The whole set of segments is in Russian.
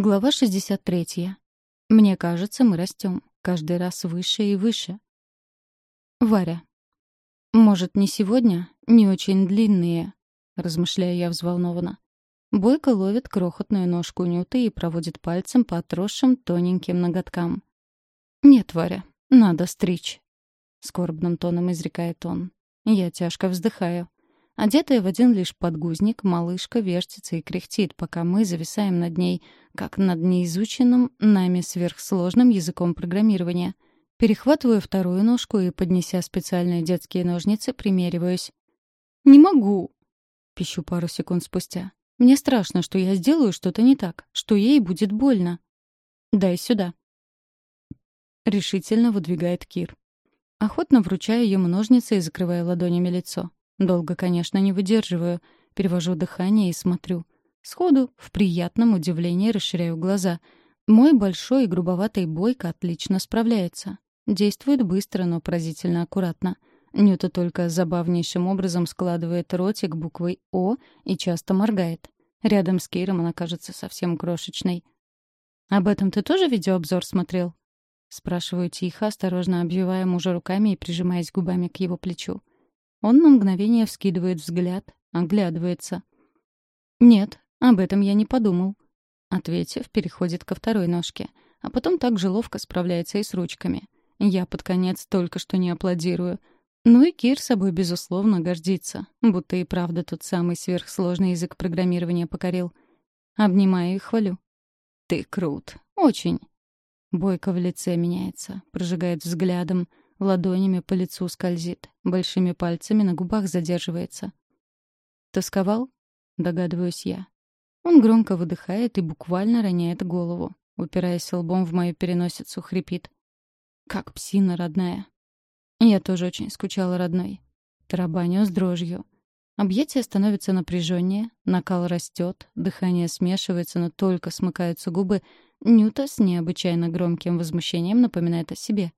Глава 63. Мне кажется, мы растем. Каждый раз выше и выше. Варя. «Может, не сегодня? Не очень длинные», — размышляю я взволнованно. Бойко ловит крохотную ножку Нюты и проводит пальцем по отросшим тоненьким ноготкам. «Нет, Варя, надо стричь», — скорбным тоном изрекает он. Я тяжко вздыхаю. Одетая в один лишь подгузник, малышка вертится и кряхтит, пока мы зависаем над ней, как над неизученным нами сверхсложным языком программирования. Перехватываю вторую ножку и, поднеся специальные детские ножницы, примериваюсь. «Не могу!» — пищу пару секунд спустя. «Мне страшно, что я сделаю что-то не так, что ей будет больно». «Дай сюда». Решительно выдвигает Кир. Охотно вручаю ему ножницы и закрываю ладонями лицо. Долго, конечно, не выдерживаю. Перевожу дыхание и смотрю. Сходу, в приятном удивлении, расширяю глаза. Мой большой и грубоватый бойко отлично справляется. Действует быстро, но поразительно аккуратно. Нюта только забавнейшим образом складывает ротик буквой «О» и часто моргает. Рядом с Кейром она кажется совсем крошечной. «Об этом ты тоже видеообзор смотрел?» Спрашиваю тихо, осторожно обвивая мужа руками и прижимаясь губами к его плечу. Он на мгновение вскидывает взгляд, оглядывается. «Нет, об этом я не подумал». Ответив, переходит ко второй ножке, а потом так же ловко справляется и с ручками. Я под конец только что не аплодирую. Ну и Кир собой, безусловно, гордится, будто и правда тот самый сверхсложный язык программирования покорил. Обнимаю и хвалю. «Ты крут. Очень». Бойко в лице меняется, прожигает взглядом, ладонями по лицу скользит, большими пальцами на губах задерживается. «Тосковал?» — догадываюсь я. Он громко выдыхает и буквально роняет голову, упираясь лбом в мою переносицу, хрипит. «Как псина родная». Я тоже очень скучала родной. Тарабаню с дрожью. Объятие становится напряженнее, накал растет, дыхание смешивается, но только смыкаются губы. Нюта с необычайно громким возмущением напоминает о себе.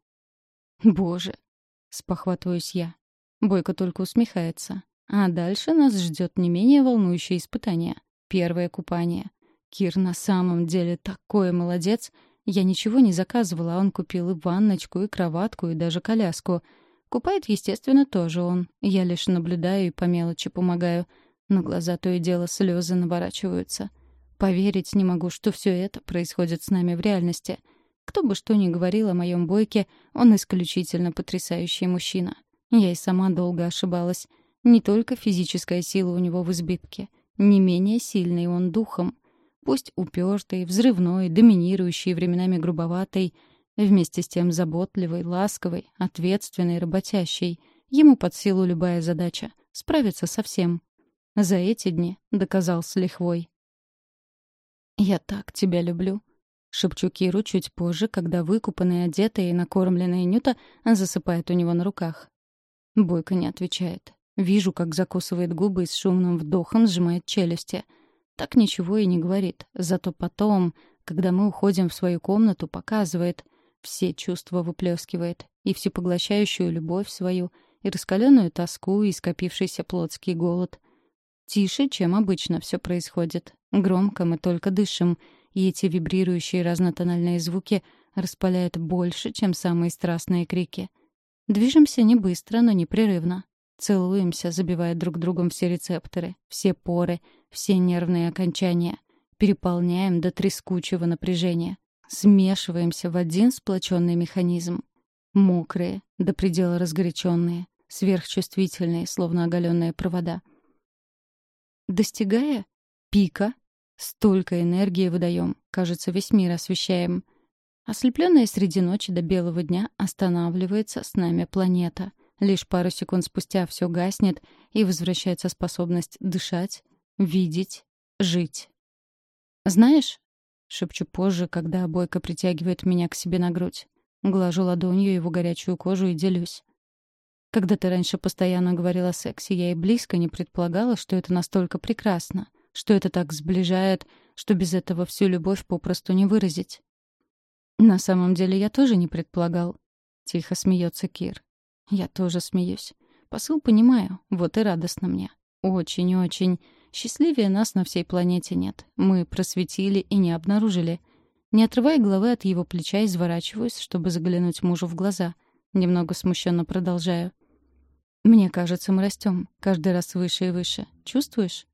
«Боже!» — спохватываюсь я. Бойко только усмехается. А дальше нас ждет не менее волнующее испытание. Первое купание. Кир на самом деле такой молодец. Я ничего не заказывала, он купил и ванночку, и кроватку, и даже коляску. Купает, естественно, тоже он. Я лишь наблюдаю и по мелочи помогаю. На глаза то и дело слезы наворачиваются. Поверить не могу, что все это происходит с нами в реальности — кто бы что ни говорил о моем бойке, он исключительно потрясающий мужчина. Я и сама долго ошибалась. Не только физическая сила у него в избытке, не менее сильный он духом. Пусть упертый, взрывной, доминирующий, временами грубоватый, вместе с тем заботливый, ласковый, ответственный, работящий. Ему под силу любая задача — справиться со всем. За эти дни доказал с лихвой. «Я так тебя люблю», Шепчу Киру чуть позже, когда выкупанная, одетая и накормленная Нюта засыпает у него на руках. Бойко не отвечает. Вижу, как закусывает губы и с шумным вдохом сжимает челюсти. Так ничего и не говорит. Зато потом, когда мы уходим в свою комнату, показывает. Все чувства выплескивает. И всепоглощающую любовь свою, и раскаленную тоску, и скопившийся плотский голод. Тише, чем обычно все происходит. Громко мы только дышим — и эти вибрирующие разнотональные звуки распаляют больше, чем самые страстные крики. Движемся не быстро, но непрерывно. Целуемся, забивая друг другом все рецепторы, все поры, все нервные окончания. Переполняем до трескучего напряжения. Смешиваемся в один сплоченный механизм. Мокрые, до предела разгоряченные, сверхчувствительные, словно оголенные провода. Достигая пика, Столько энергии выдаем, кажется, весь мир освещаем. Ослепленная среди ночи до белого дня останавливается с нами планета. Лишь пару секунд спустя все гаснет, и возвращается способность дышать, видеть, жить. «Знаешь?» — шепчу позже, когда Бойко притягивает меня к себе на грудь. Глажу ладонью его горячую кожу и делюсь. Когда ты раньше постоянно говорила о сексе, я и близко не предполагала, что это настолько прекрасно — что это так сближает, что без этого всю любовь попросту не выразить. На самом деле я тоже не предполагал. Тихо смеется Кир. Я тоже смеюсь. Посыл понимаю, вот и радостно мне. Очень-очень. Счастливее нас на всей планете нет. Мы просветили и не обнаружили. Не отрывая головы от его плеча, изворачиваюсь, чтобы заглянуть мужу в глаза. Немного смущенно продолжаю. «Мне кажется, мы растем. Каждый раз выше и выше. Чувствуешь?»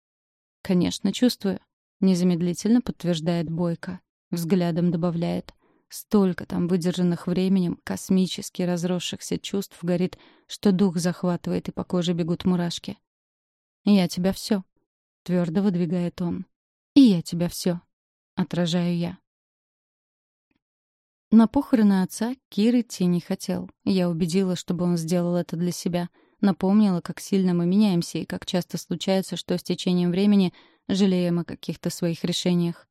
«Конечно, чувствую», — незамедлительно подтверждает Бойко. Взглядом добавляет. Столько там выдержанных временем, космически разросшихся чувств горит, что дух захватывает и по коже бегут мурашки. «Я тебя все, твердо выдвигает он. «И я тебя все, отражаю я. На похороны отца Кир идти не хотел. Я убедила, чтобы он сделал это для себя. Напомнила, как сильно мы меняемся и как часто случается, что с течением времени жалеем о каких-то своих решениях.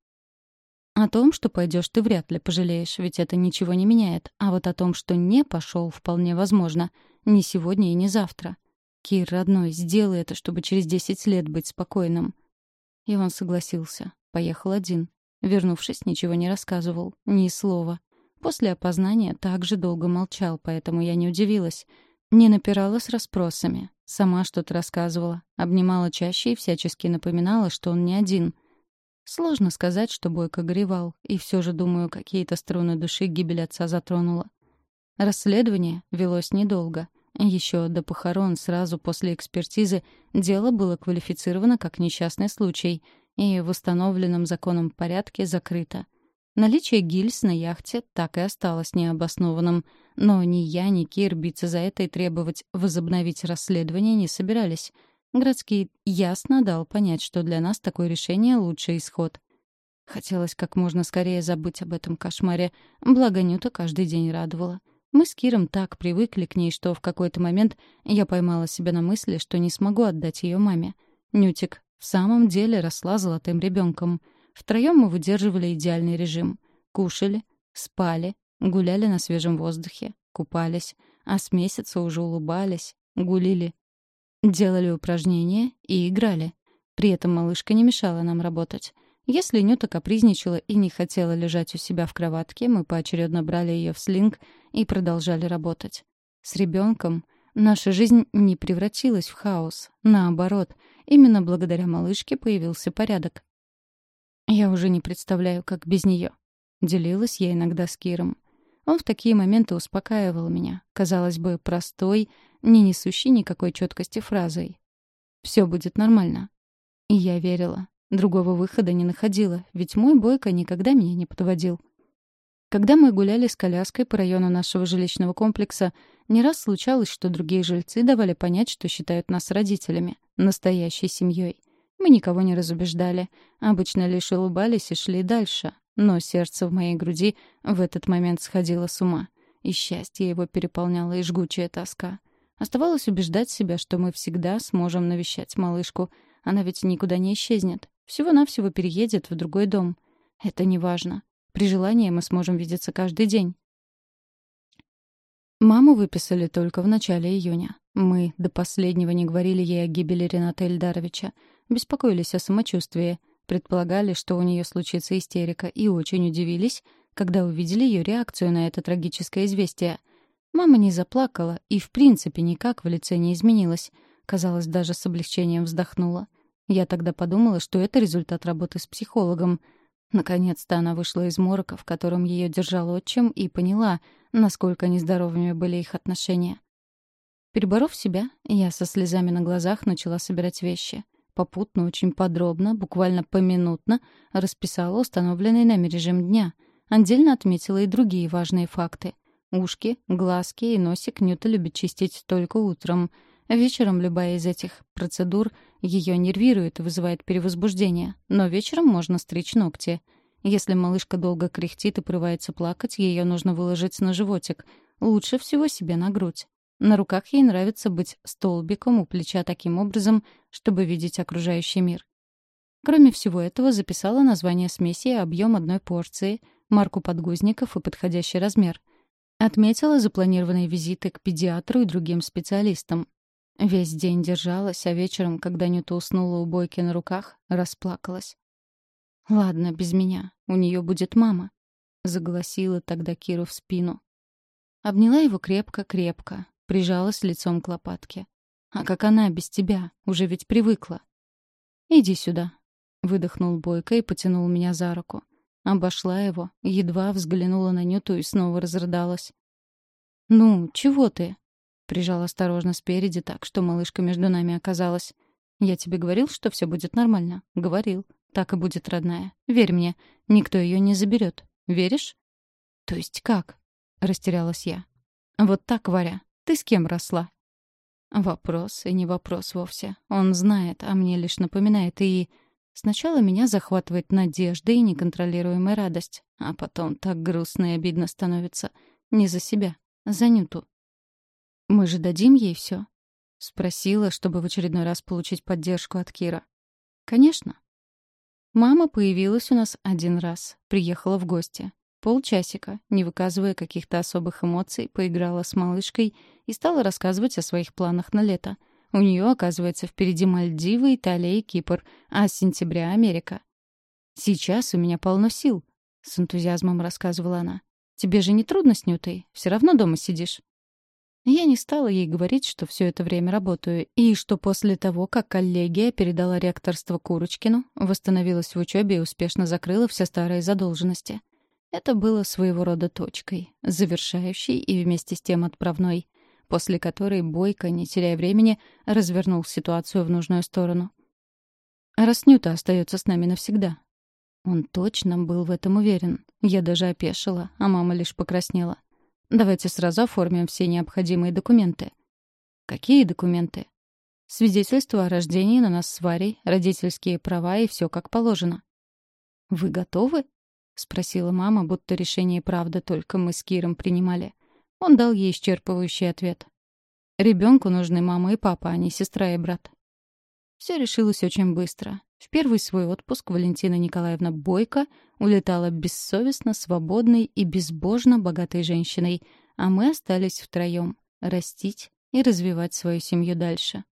О том, что пойдешь, ты вряд ли пожалеешь, ведь это ничего не меняет. А вот о том, что не пошел, вполне возможно. Не сегодня и не завтра. Кир, родной, сделай это, чтобы через десять лет быть спокойным. И он согласился. Поехал один. Вернувшись, ничего не рассказывал. Ни слова. После опознания также долго молчал, поэтому я не удивилась. Не напирала с расспросами. Сама что-то рассказывала. Обнимала чаще и всячески напоминала, что он не один — Сложно сказать, что Бойко горевал, и все же, думаю, какие-то струны души гибель отца затронула. Расследование велось недолго. Еще до похорон, сразу после экспертизы, дело было квалифицировано как несчастный случай и в установленном законом порядке закрыто. Наличие гильз на яхте так и осталось необоснованным, но ни я, ни Кир биться за это и требовать возобновить расследование не собирались — Городский ясно дал понять, что для нас такое решение — лучший исход. Хотелось как можно скорее забыть об этом кошмаре, благо Нюта каждый день радовала. Мы с Киром так привыкли к ней, что в какой-то момент я поймала себя на мысли, что не смогу отдать ее маме. Нютик в самом деле росла золотым ребенком. Втроем мы выдерживали идеальный режим. Кушали, спали, гуляли на свежем воздухе, купались, а с месяца уже улыбались, гулили, Делали упражнения и играли. При этом малышка не мешала нам работать. Если Нюта капризничала и не хотела лежать у себя в кроватке, мы поочередно брали ее в слинг и продолжали работать. С ребенком наша жизнь не превратилась в хаос. Наоборот, именно благодаря малышке появился порядок. Я уже не представляю, как без нее. Делилась я иногда с Киром. Он в такие моменты успокаивал меня. Казалось бы, простой, не несущий никакой четкости фразой. «Все будет нормально». И я верила. Другого выхода не находила, ведь мой Бойко никогда меня не подводил. Когда мы гуляли с коляской по району нашего жилищного комплекса, не раз случалось, что другие жильцы давали понять, что считают нас родителями, настоящей семьей. Мы никого не разубеждали, обычно лишь улыбались и шли дальше, но сердце в моей груди в этот момент сходило с ума, и счастье его переполняло и жгучая тоска. Оставалось убеждать себя, что мы всегда сможем навещать малышку. Она ведь никуда не исчезнет. Всего-навсего переедет в другой дом. Это не важно. При желании мы сможем видеться каждый день. Маму выписали только в начале июня. Мы до последнего не говорили ей о гибели Рената Эльдаровича. Беспокоились о самочувствии. Предполагали, что у нее случится истерика, и очень удивились, когда увидели ее реакцию на это трагическое известие. Мама не заплакала и, в принципе, никак в лице не изменилась. Казалось, даже с облегчением вздохнула. Я тогда подумала, что это результат работы с психологом. Наконец-то она вышла из морока, в котором ее держал отчим, и поняла, насколько нездоровыми были их отношения. Переборов себя, я со слезами на глазах начала собирать вещи попутно очень подробно, буквально поминутно, расписала установленный нами режим дня. Отдельно отметила и другие важные факты. Ушки, глазки и носик Нюта любит чистить только утром. Вечером любая из этих процедур ее нервирует и вызывает перевозбуждение. Но вечером можно стричь ногти. Если малышка долго кряхтит и прывается плакать, ее нужно выложить на животик. Лучше всего себе на грудь. На руках ей нравится быть столбиком у плеча таким образом, чтобы видеть окружающий мир. Кроме всего этого, записала название смеси и объем одной порции, марку подгузников и подходящий размер. Отметила запланированные визиты к педиатру и другим специалистам. Весь день держалась, а вечером, когда Нюта уснула у Бойки на руках, расплакалась. «Ладно, без меня. У нее будет мама», — загласила тогда Киру в спину. Обняла его крепко-крепко, Прижалась лицом к лопатке. «А как она без тебя? Уже ведь привыкла». «Иди сюда», — выдохнул Бойко и потянул меня за руку. Обошла его, едва взглянула на Нюту и снова разрыдалась. «Ну, чего ты?» — прижал осторожно спереди так, что малышка между нами оказалась. «Я тебе говорил, что все будет нормально?» «Говорил. Так и будет, родная. Верь мне, никто ее не заберет. Веришь?» «То есть как?» — растерялась я. «Вот так, Варя. Ты с кем росла?» Вопрос и не вопрос вовсе. Он знает, а мне лишь напоминает. И сначала меня захватывает надежда и неконтролируемая радость. А потом так грустно и обидно становится. Не за себя, за Нюту. «Мы же дадим ей все? Спросила, чтобы в очередной раз получить поддержку от Кира. «Конечно». Мама появилась у нас один раз. Приехала в гости. Полчасика, не выказывая каких-то особых эмоций, поиграла с малышкой и стала рассказывать о своих планах на лето. У нее, оказывается, впереди Мальдивы, Италия и Кипр, а с сентября — Америка. «Сейчас у меня полно сил», — с энтузиазмом рассказывала она. «Тебе же не трудно с Нютой? Все равно дома сидишь». Я не стала ей говорить, что все это время работаю, и что после того, как коллегия передала ректорство Курочкину, восстановилась в учебе и успешно закрыла все старые задолженности — это было своего рода точкой, завершающей и вместе с тем отправной, после которой Бойко, не теряя времени, развернул ситуацию в нужную сторону. «Раснюта остается с нами навсегда». Он точно был в этом уверен. Я даже опешила, а мама лишь покраснела. «Давайте сразу оформим все необходимые документы». «Какие документы?» «Свидетельство о рождении на нас с Варей, родительские права и все как положено». «Вы готовы?» — спросила мама, будто решение правда только мы с Киром принимали. Он дал ей исчерпывающий ответ. Ребенку нужны мама и папа, а не сестра и брат. Все решилось очень быстро. В первый свой отпуск Валентина Николаевна Бойко улетала бессовестно, свободной и безбожно богатой женщиной, а мы остались втроем — растить и развивать свою семью дальше.